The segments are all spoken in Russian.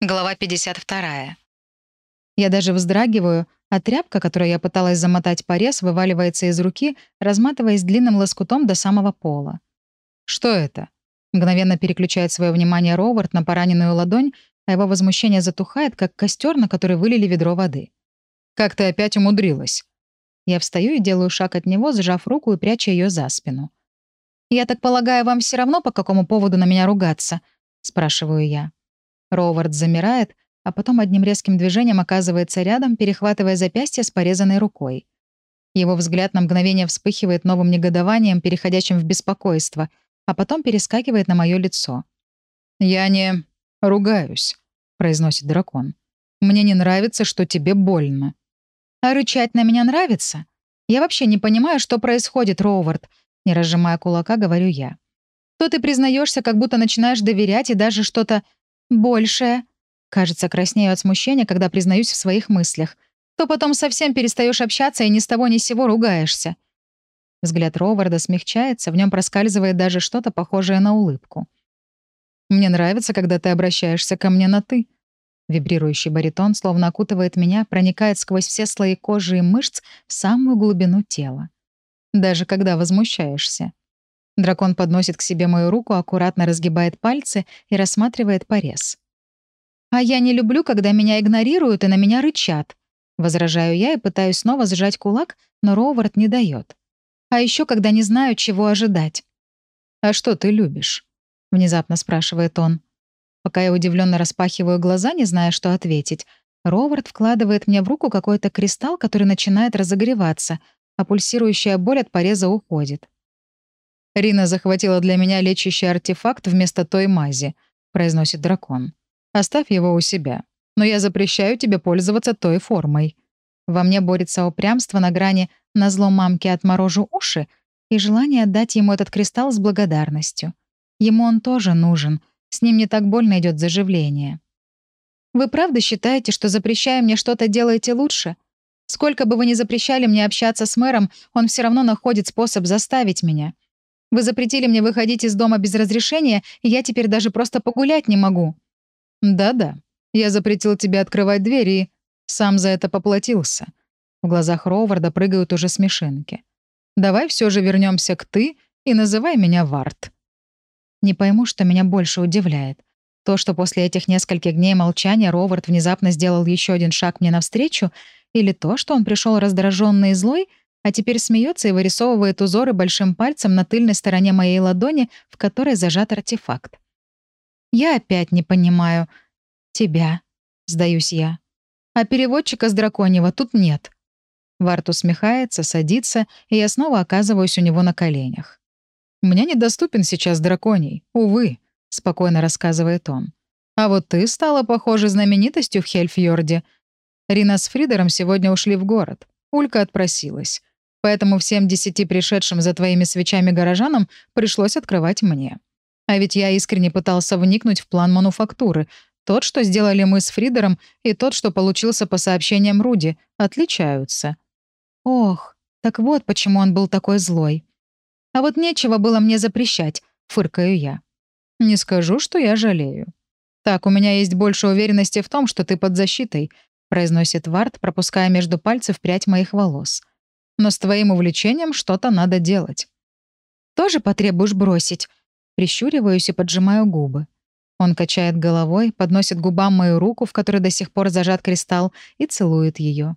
Глава 52. Я даже вздрагиваю, а тряпка, которую я пыталась замотать порез, вываливается из руки, разматываясь длинным лоскутом до самого пола. «Что это?» Мгновенно переключает свое внимание Ровард на пораненную ладонь, а его возмущение затухает, как костер, на который вылили ведро воды. «Как ты опять умудрилась?» Я встаю и делаю шаг от него, сжав руку и пряча ее за спину. «Я так полагаю, вам все равно, по какому поводу на меня ругаться?» — спрашиваю я. Роувард замирает, а потом одним резким движением оказывается рядом, перехватывая запястье с порезанной рукой. Его взгляд на мгновение вспыхивает новым негодованием, переходящим в беспокойство, а потом перескакивает на мое лицо. «Я не ругаюсь», — произносит дракон. «Мне не нравится, что тебе больно». «А рычать на меня нравится? Я вообще не понимаю, что происходит, Роувард», — не разжимая кулака, говорю я. «То ты признаешься, как будто начинаешь доверять и даже что-то большее. Кажется, краснею от смущения, когда признаюсь в своих мыслях. То потом совсем перестаешь общаться и ни с того ни с сего ругаешься. Взгляд Роварда смягчается, в нем проскальзывает даже что-то похожее на улыбку. «Мне нравится, когда ты обращаешься ко мне на «ты». Вибрирующий баритон словно окутывает меня, проникает сквозь все слои кожи и мышц в самую глубину тела. Даже когда возмущаешься. Дракон подносит к себе мою руку, аккуратно разгибает пальцы и рассматривает порез. «А я не люблю, когда меня игнорируют и на меня рычат», — возражаю я и пытаюсь снова сжать кулак, но Роувард не дает. «А еще когда не знаю, чего ожидать». «А что ты любишь?» — внезапно спрашивает он. Пока я удивленно распахиваю глаза, не зная, что ответить, Ровард вкладывает мне в руку какой-то кристалл, который начинает разогреваться, а пульсирующая боль от пореза уходит. «Рина захватила для меня лечащий артефакт вместо той мази», — произносит дракон. «Оставь его у себя. Но я запрещаю тебе пользоваться той формой». Во мне борется упрямство на грани «на зло мамке отморожу уши» и желание отдать ему этот кристалл с благодарностью. Ему он тоже нужен. С ним не так больно идет заживление. «Вы правда считаете, что запрещая мне что-то делаете лучше?» Сколько бы вы ни запрещали мне общаться с мэром, он все равно находит способ заставить меня. Вы запретили мне выходить из дома без разрешения, и я теперь даже просто погулять не могу». «Да-да, я запретил тебе открывать двери и сам за это поплатился». В глазах Роуварда прыгают уже смешинки. «Давай все же вернемся к «ты» и называй меня Варт». Не пойму, что меня больше удивляет. То, что после этих нескольких дней молчания Ровард внезапно сделал еще один шаг мне навстречу, или то, что он пришел раздраженный и злой, а теперь смеется и вырисовывает узоры большим пальцем на тыльной стороне моей ладони, в которой зажат артефакт. «Я опять не понимаю. Тебя», — сдаюсь я. «А переводчика с драконьего тут нет». Варт усмехается, садится, и я снова оказываюсь у него на коленях. «Мне недоступен сейчас драконий, увы», — спокойно рассказывает он. «А вот ты стала, похоже, знаменитостью в Хельфьорде. Рина с Фридером сегодня ушли в город. Улька отпросилась. Поэтому всем десяти пришедшим за твоими свечами горожанам пришлось открывать мне. А ведь я искренне пытался вникнуть в план мануфактуры. Тот, что сделали мы с Фридером, и тот, что получился по сообщениям Руди, отличаются. Ох, так вот почему он был такой злой. А вот нечего было мне запрещать, фыркаю я. Не скажу, что я жалею. Так, у меня есть больше уверенности в том, что ты под защитой, произносит Вард, пропуская между пальцев прядь моих волос но с твоим увлечением что-то надо делать. Тоже потребуешь бросить? Прищуриваюсь и поджимаю губы. Он качает головой, подносит губам мою руку, в которой до сих пор зажат кристалл, и целует ее.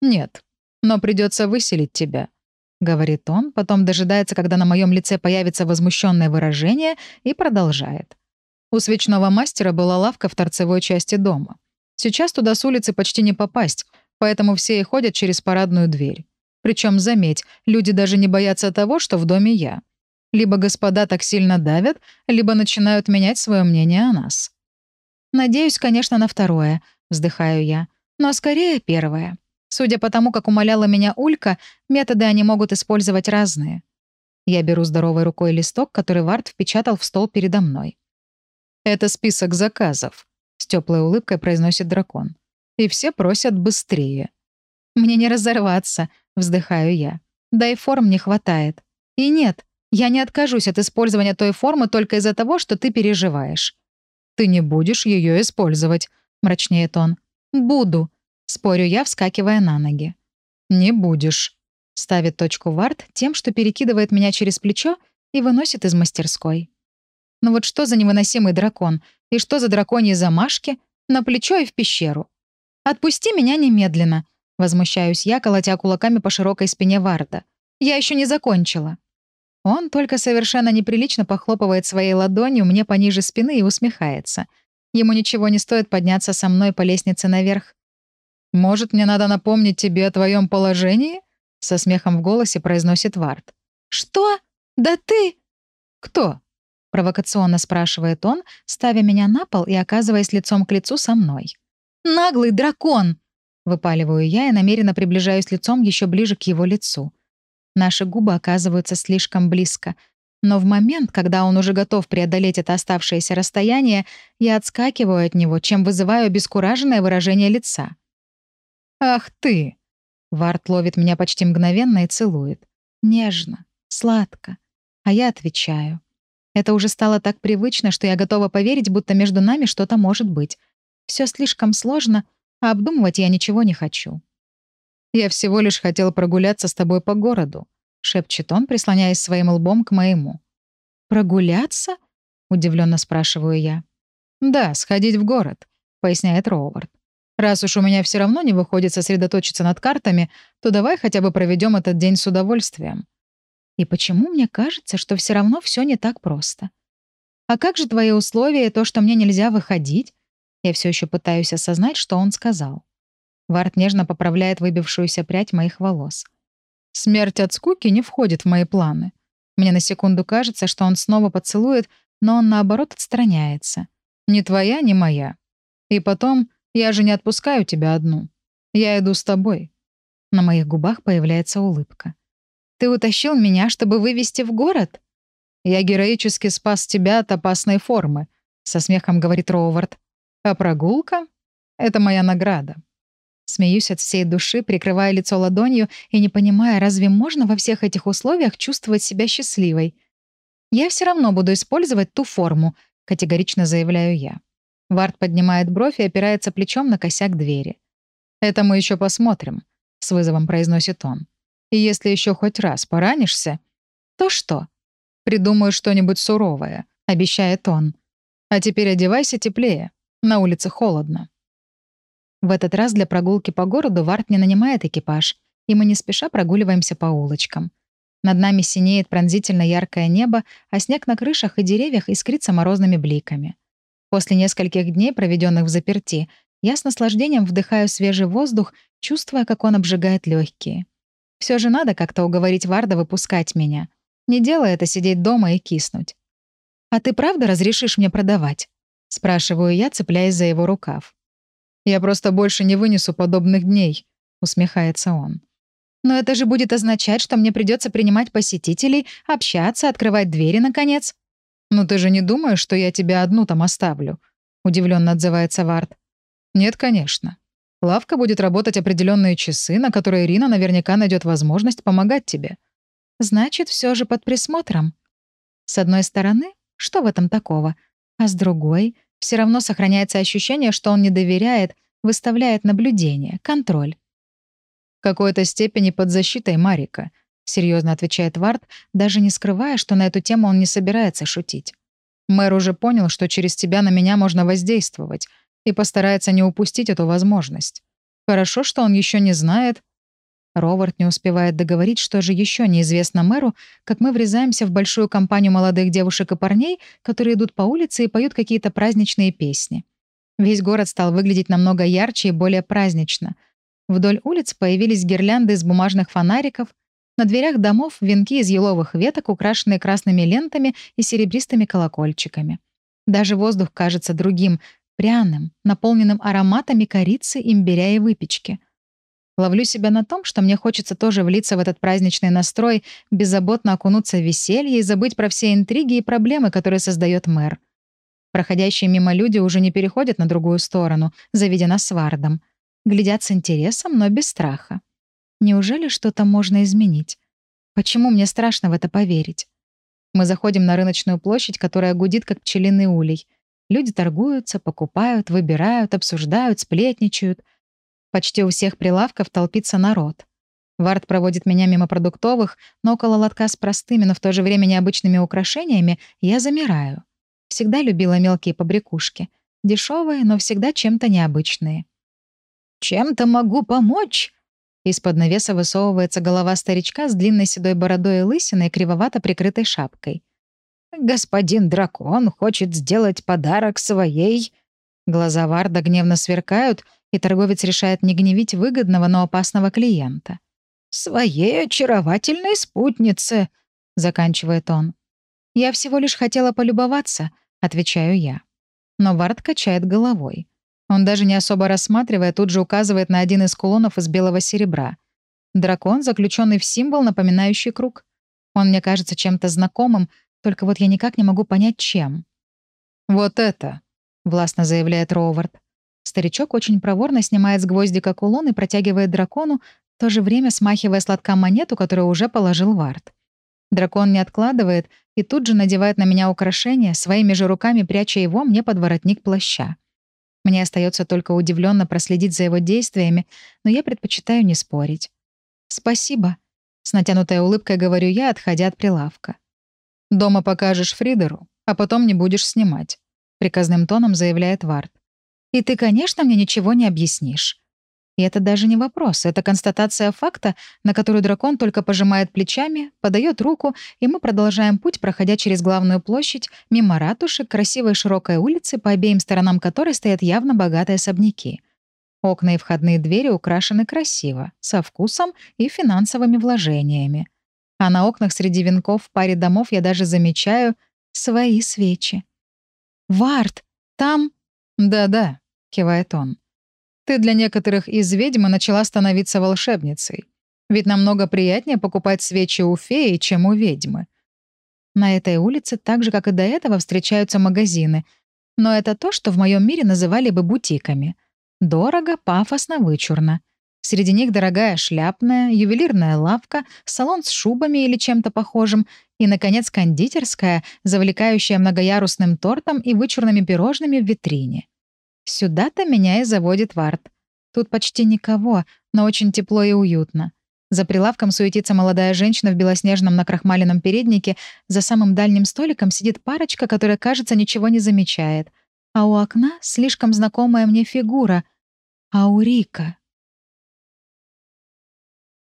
«Нет, но придется выселить тебя», — говорит он, потом дожидается, когда на моем лице появится возмущенное выражение, и продолжает. У свечного мастера была лавка в торцевой части дома. Сейчас туда с улицы почти не попасть, поэтому все и ходят через парадную дверь. Причем, заметь, люди даже не боятся того, что в доме я. Либо господа так сильно давят, либо начинают менять свое мнение о нас. Надеюсь, конечно, на второе, вздыхаю я. Но скорее первое. Судя по тому, как умоляла меня Улька, методы они могут использовать разные. Я беру здоровой рукой листок, который Вард впечатал в стол передо мной. «Это список заказов», — с теплой улыбкой произносит дракон. «И все просят быстрее». «Мне не разорваться», Вздыхаю я. Да и форм не хватает. И нет, я не откажусь от использования той формы только из-за того, что ты переживаешь. «Ты не будешь ее использовать», — мрачнеет он. «Буду», — спорю я, вскакивая на ноги. «Не будешь», — ставит точку Вард тем, что перекидывает меня через плечо и выносит из мастерской. Ну вот что за невыносимый дракон? И что за драконьи замашки? На плечо и в пещеру. «Отпусти меня немедленно», — возмущаюсь я, колотя кулаками по широкой спине Варда. «Я еще не закончила». Он только совершенно неприлично похлопывает своей ладонью мне пониже спины и усмехается. Ему ничего не стоит подняться со мной по лестнице наверх. «Может, мне надо напомнить тебе о твоем положении?» Со смехом в голосе произносит Вард. «Что? Да ты...» «Кто?» Провокационно спрашивает он, ставя меня на пол и оказываясь лицом к лицу со мной. «Наглый дракон!» Выпаливаю я и намеренно приближаюсь лицом еще ближе к его лицу. Наши губы оказываются слишком близко. Но в момент, когда он уже готов преодолеть это оставшееся расстояние, я отскакиваю от него, чем вызываю обескураженное выражение лица. «Ах ты!» Варт ловит меня почти мгновенно и целует. Нежно, сладко. А я отвечаю. Это уже стало так привычно, что я готова поверить, будто между нами что-то может быть. Все слишком сложно, а обдумывать я ничего не хочу. «Я всего лишь хотел прогуляться с тобой по городу», — шепчет он, прислоняясь своим лбом к моему. «Прогуляться?» — удивленно спрашиваю я. «Да, сходить в город», — поясняет Роувард. «Раз уж у меня все равно не выходит сосредоточиться над картами, то давай хотя бы проведем этот день с удовольствием. И почему мне кажется, что все равно все не так просто? А как же твои условия и то, что мне нельзя выходить? Я все еще пытаюсь осознать, что он сказал. Варт нежно поправляет выбившуюся прядь моих волос. Смерть от скуки не входит в мои планы. Мне на секунду кажется, что он снова поцелует, но он, наоборот, отстраняется. Ни твоя, ни моя. И потом, я же не отпускаю тебя одну. Я иду с тобой. На моих губах появляется улыбка. Ты утащил меня, чтобы вывести в город? Я героически спас тебя от опасной формы, со смехом говорит Роувард. А прогулка — это моя награда. Смеюсь от всей души, прикрывая лицо ладонью и не понимая, разве можно во всех этих условиях чувствовать себя счастливой. «Я все равно буду использовать ту форму», — категорично заявляю я. Вард поднимает бровь и опирается плечом на косяк двери. «Это мы еще посмотрим», — с вызовом произносит он. И если еще хоть раз поранишься, то что? Придумаю что-нибудь суровое, обещает он. А теперь одевайся теплее. На улице холодно. В этот раз для прогулки по городу Варт не нанимает экипаж, и мы не спеша прогуливаемся по улочкам. Над нами синеет пронзительно яркое небо, а снег на крышах и деревьях искрится морозными бликами. После нескольких дней, проведенных в заперти, я с наслаждением вдыхаю свежий воздух, чувствуя, как он обжигает легкие. Все же надо как-то уговорить Варда выпускать меня. Не делай это сидеть дома и киснуть. «А ты правда разрешишь мне продавать?» — спрашиваю я, цепляясь за его рукав. «Я просто больше не вынесу подобных дней», — усмехается он. «Но это же будет означать, что мне придется принимать посетителей, общаться, открывать двери, наконец». «Ну ты же не думаешь, что я тебя одну там оставлю?» — удивленно отзывается Вард. «Нет, конечно. Лавка будет работать определенные часы, на которые Ирина наверняка найдет возможность помогать тебе. Значит, все же под присмотром. С одной стороны, что в этом такого? А с другой, все равно сохраняется ощущение, что он не доверяет, выставляет наблюдение, контроль. «В какой-то степени под защитой Марика», — серьезно отвечает Вард, даже не скрывая, что на эту тему он не собирается шутить. «Мэр уже понял, что через тебя на меня можно воздействовать, и постарается не упустить эту возможность. Хорошо, что он еще не знает. Ровард не успевает договорить, что же еще неизвестно мэру, как мы врезаемся в большую компанию молодых девушек и парней, которые идут по улице и поют какие-то праздничные песни. Весь город стал выглядеть намного ярче и более празднично. Вдоль улиц появились гирлянды из бумажных фонариков, на дверях домов — венки из еловых веток, украшенные красными лентами и серебристыми колокольчиками. Даже воздух кажется другим, пряным, наполненным ароматами корицы, имбиря и выпечки. Ловлю себя на том, что мне хочется тоже влиться в этот праздничный настрой, беззаботно окунуться в веселье и забыть про все интриги и проблемы, которые создает мэр. Проходящие мимо люди уже не переходят на другую сторону, заведя нас свардом. Глядят с интересом, но без страха. Неужели что-то можно изменить? Почему мне страшно в это поверить? Мы заходим на рыночную площадь, которая гудит, как пчелиный улей. Люди торгуются, покупают, выбирают, обсуждают, сплетничают. Почти у всех прилавков толпится народ. Вард проводит меня мимо продуктовых, но около лотка с простыми, но в то же время необычными украшениями я замираю. Всегда любила мелкие побрякушки. Дешевые, но всегда чем-то необычные. «Чем-то могу помочь?» Из-под навеса высовывается голова старичка с длинной седой бородой и лысиной, кривовато прикрытой шапкой. «Господин дракон хочет сделать подарок своей...» Глаза Варда гневно сверкают, и торговец решает не гневить выгодного, но опасного клиента. «Своей очаровательной спутнице», — заканчивает он. «Я всего лишь хотела полюбоваться», — отвечаю я. Но Вард качает головой. Он даже не особо рассматривая, тут же указывает на один из кулонов из белого серебра. Дракон, заключенный в символ, напоминающий круг. Он мне кажется чем-то знакомым, только вот я никак не могу понять, чем. «Вот это», — властно заявляет Роувард. Старичок очень проворно снимает с гвоздика кулон и протягивает дракону, в то же время смахивая сладка монету, которую уже положил Вард. Дракон не откладывает и тут же надевает на меня украшение, своими же руками пряча его мне под воротник плаща. Мне остается только удивленно проследить за его действиями, но я предпочитаю не спорить. «Спасибо», — с натянутой улыбкой говорю я, отходя от прилавка. «Дома покажешь Фридеру, а потом не будешь снимать», — приказным тоном заявляет Вард. «И ты, конечно, мне ничего не объяснишь». И это даже не вопрос, это констатация факта, на которую дракон только пожимает плечами, подает руку, и мы продолжаем путь, проходя через главную площадь, мимо ратуши, красивой широкой улицы, по обеим сторонам которой стоят явно богатые особняки. Окна и входные двери украшены красиво, со вкусом и финансовыми вложениями. А на окнах среди венков в паре домов я даже замечаю свои свечи. «Вард, там...» «Да-да», — кивает он. Ты для некоторых из ведьм начала становиться волшебницей. Ведь намного приятнее покупать свечи у феи, чем у ведьмы. На этой улице, так же, как и до этого, встречаются магазины. Но это то, что в моем мире называли бы бутиками. Дорого, пафосно, вычурно. Среди них дорогая шляпная, ювелирная лавка, салон с шубами или чем-то похожим и, наконец, кондитерская, завлекающая многоярусным тортом и вычурными пирожными в витрине. Сюда-то меня и заводит Варт. Тут почти никого, но очень тепло и уютно. За прилавком суетится молодая женщина в белоснежном накрахмаленном переднике, за самым дальним столиком сидит парочка, которая, кажется, ничего не замечает. А у окна слишком знакомая мне фигура — Аурика.